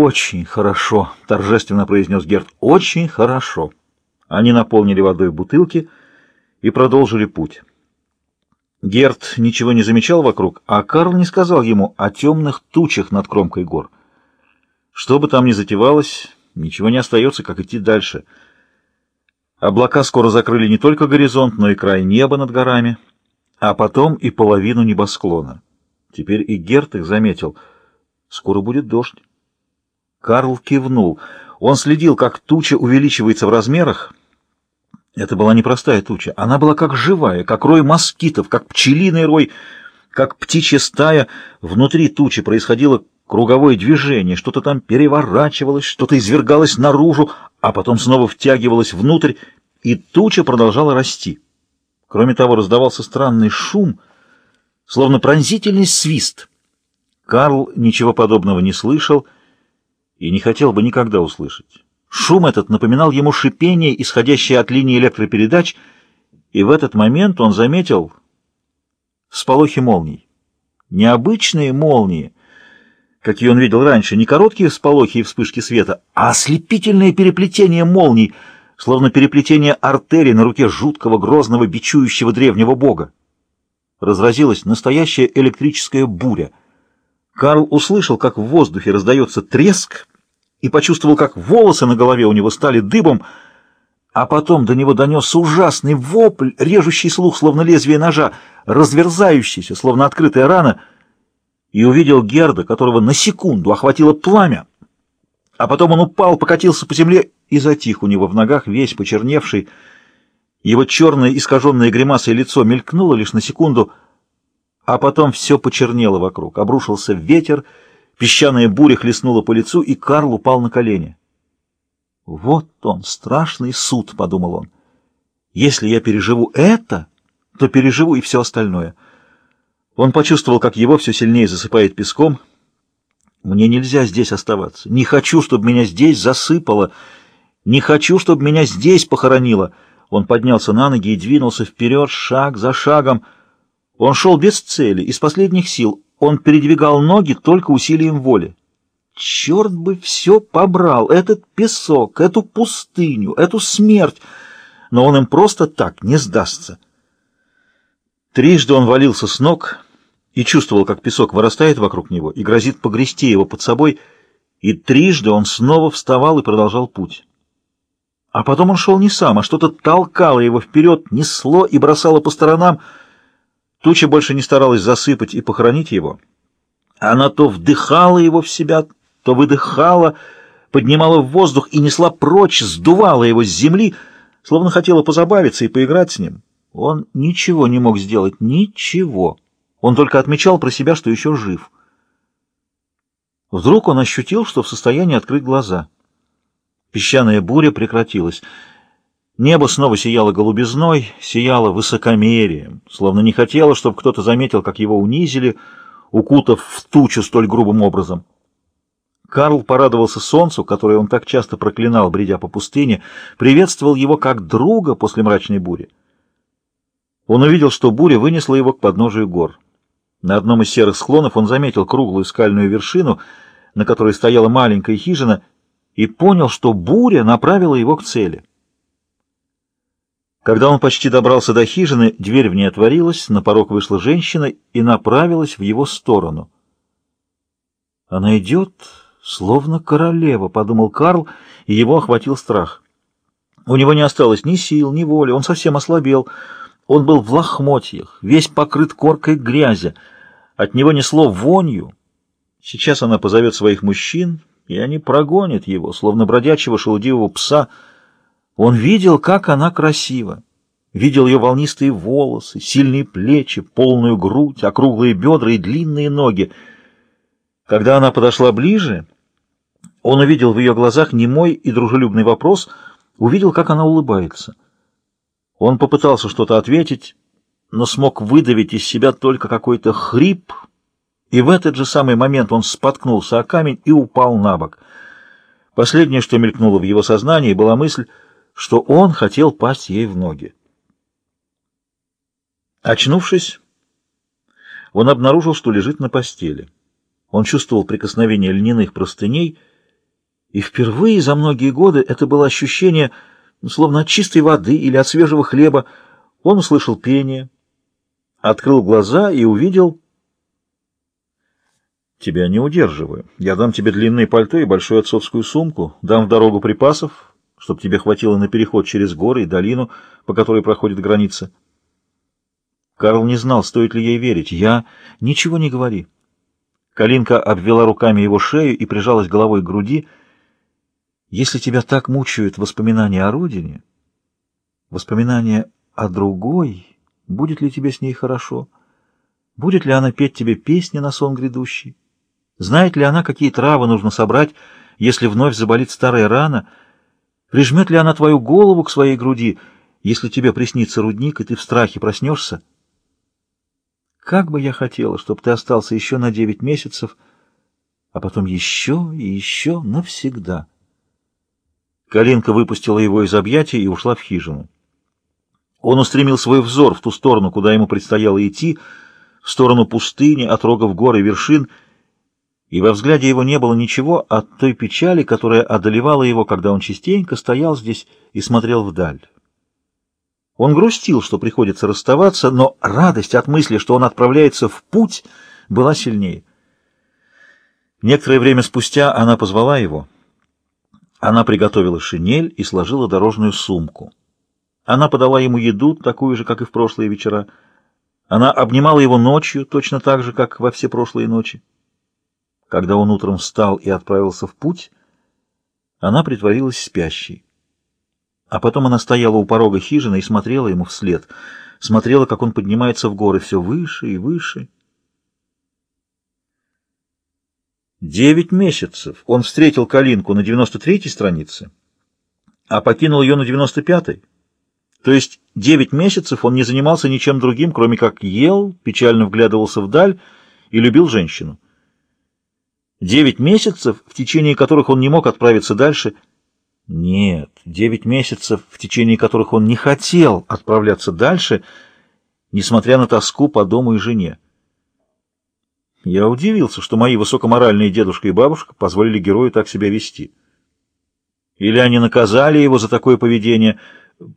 «Очень хорошо», — торжественно произнес Герд. «Очень хорошо». Они наполнили водой бутылки и продолжили путь. Герд ничего не замечал вокруг, а Карл не сказал ему о темных тучах над кромкой гор. Что бы там ни затевалось, ничего не остается, как идти дальше. Облака скоро закрыли не только горизонт, но и край неба над горами, а потом и половину небосклона. Теперь и Герд их заметил. Скоро будет дождь. Карл кивнул. Он следил, как туча увеличивается в размерах. Это была непростая туча. Она была как живая, как рой москитов, как пчелиный рой, как птичья стая. Внутри тучи происходило круговое движение, что-то там переворачивалось, что-то извергалось наружу, а потом снова втягивалось внутрь, и туча продолжала расти. Кроме того, раздавался странный шум, словно пронзительный свист. Карл ничего подобного не слышал и не хотел бы никогда услышать. Шум этот напоминал ему шипение, исходящее от линии электропередач, и в этот момент он заметил всполохи молний. Необычные молнии, какие он видел раньше, не короткие всполохи и вспышки света, а ослепительное переплетение молний, словно переплетение артерий на руке жуткого, грозного, бичующего древнего бога. Разразилась настоящая электрическая буря. Карл услышал, как в воздухе раздается треск, и почувствовал, как волосы на голове у него стали дыбом, а потом до него донесся ужасный вопль, режущий слух, словно лезвие ножа, разверзающийся, словно открытая рана, и увидел Герда, которого на секунду охватило пламя, а потом он упал, покатился по земле и затих у него в ногах, весь почерневший. Его черное искаженное гримасой лицо мелькнуло лишь на секунду, а потом все почернело вокруг, обрушился ветер, Песчаная буря хлестнула по лицу, и Карл упал на колени. «Вот он, страшный суд», — подумал он. «Если я переживу это, то переживу и все остальное». Он почувствовал, как его все сильнее засыпает песком. «Мне нельзя здесь оставаться. Не хочу, чтобы меня здесь засыпало. Не хочу, чтобы меня здесь похоронило». Он поднялся на ноги и двинулся вперед, шаг за шагом. Он шел без цели, из последних сил. Он передвигал ноги только усилием воли. Черт бы все побрал, этот песок, эту пустыню, эту смерть, но он им просто так не сдастся. Трижды он валился с ног и чувствовал, как песок вырастает вокруг него и грозит погрести его под собой, и трижды он снова вставал и продолжал путь. А потом он шел не сам, а что-то толкало его вперед, несло и бросало по сторонам, Туча больше не старалась засыпать и похоронить его. Она то вдыхала его в себя, то выдыхала, поднимала в воздух и несла прочь, сдувала его с земли, словно хотела позабавиться и поиграть с ним. Он ничего не мог сделать, ничего. Он только отмечал про себя, что еще жив. Вдруг он ощутил, что в состоянии открыть глаза. Песчаная буря прекратилась. Небо снова сияло голубизной, сияло высокомерием, словно не хотело, чтобы кто-то заметил, как его унизили, укутав в тучу столь грубым образом. Карл порадовался солнцу, которое он так часто проклинал, бредя по пустыне, приветствовал его как друга после мрачной бури. Он увидел, что буря вынесла его к подножию гор. На одном из серых склонов он заметил круглую скальную вершину, на которой стояла маленькая хижина, и понял, что буря направила его к цели. Когда он почти добрался до хижины, дверь в ней отворилась, на порог вышла женщина и направилась в его сторону. «Она идет, словно королева», — подумал Карл, и его охватил страх. У него не осталось ни сил, ни воли, он совсем ослабел. Он был в лохмотьях, весь покрыт коркой грязи. От него несло вонью. Сейчас она позовет своих мужчин, и они прогонят его, словно бродячего шелудивого пса — он видел, как она красива. Видел ее волнистые волосы, сильные плечи, полную грудь, округлые бедра и длинные ноги. Когда она подошла ближе, он увидел в ее глазах немой и дружелюбный вопрос, увидел, как она улыбается. Он попытался что-то ответить, но смог выдавить из себя только какой-то хрип, и в этот же самый момент он споткнулся о камень и упал на бок. Последнее, что мелькнуло в его сознании, была мысль — что он хотел пасть ей в ноги. Очнувшись, он обнаружил, что лежит на постели. Он чувствовал прикосновение льняных простыней И впервые за многие годы это было ощущение, словно от чистой воды или от свежего хлеба. Он услышал пение, открыл глаза и увидел... «Тебя не удерживаю. Я дам тебе длинное пальто и большую отцовскую сумку, дам в дорогу припасов, чтобы тебе хватило на переход через горы и долину, по которой проходит граница». Карл не знал, стоит ли ей верить. «Я... Ничего не говори». Калинка обвела руками его шею и прижалась головой к груди. «Если тебя так мучают воспоминания о родине, воспоминания о другой, будет ли тебе с ней хорошо? Будет ли она петь тебе песни на сон грядущий? Знает ли она, какие травы нужно собрать, если вновь заболит старая рана? Прижмет ли она твою голову к своей груди, если тебе приснится рудник, и ты в страхе проснешься?» Как бы я хотела, чтобы ты остался еще на девять месяцев, а потом еще и еще навсегда. Калинка выпустила его из объятий и ушла в хижину. Он устремил свой взор в ту сторону, куда ему предстояло идти, в сторону пустыни, отрогов гор и вершин, и во взгляде его не было ничего от той печали, которая одолевала его, когда он частенько стоял здесь и смотрел вдаль. Он грустил, что приходится расставаться, но радость от мысли, что он отправляется в путь, была сильнее. Некоторое время спустя она позвала его. Она приготовила шинель и сложила дорожную сумку. Она подала ему еду, такую же, как и в прошлые вечера. Она обнимала его ночью, точно так же, как во все прошлые ночи. Когда он утром встал и отправился в путь, она притворилась спящей. А потом она стояла у порога хижины и смотрела ему вслед. Смотрела, как он поднимается в горы все выше и выше. Девять месяцев он встретил Калинку на 93-й странице, а покинул ее на 95-й. То есть девять месяцев он не занимался ничем другим, кроме как ел, печально вглядывался вдаль и любил женщину. Девять месяцев, в течение которых он не мог отправиться дальше – нет, девять месяцев, в течение которых он не хотел отправляться дальше, несмотря на тоску по дому и жене. Я удивился, что мои высокоморальные дедушка и бабушка позволили герою так себя вести. Или они наказали его за такое поведение,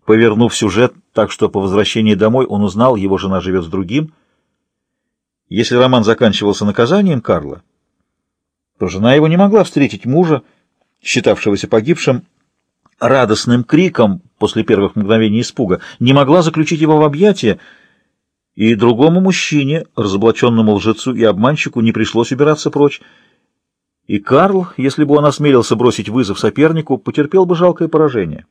повернув сюжет так, что по возвращении домой он узнал, его жена живет с другим. Если роман заканчивался наказанием Карла, то жена его не могла встретить мужа, считавшегося погибшим, радостным криком после первых мгновений испуга, не могла заключить его в объятия, и другому мужчине, разоблаченному лжецу и обманщику, не пришлось убираться прочь. И Карл, если бы он осмелился бросить вызов сопернику, потерпел бы жалкое поражение.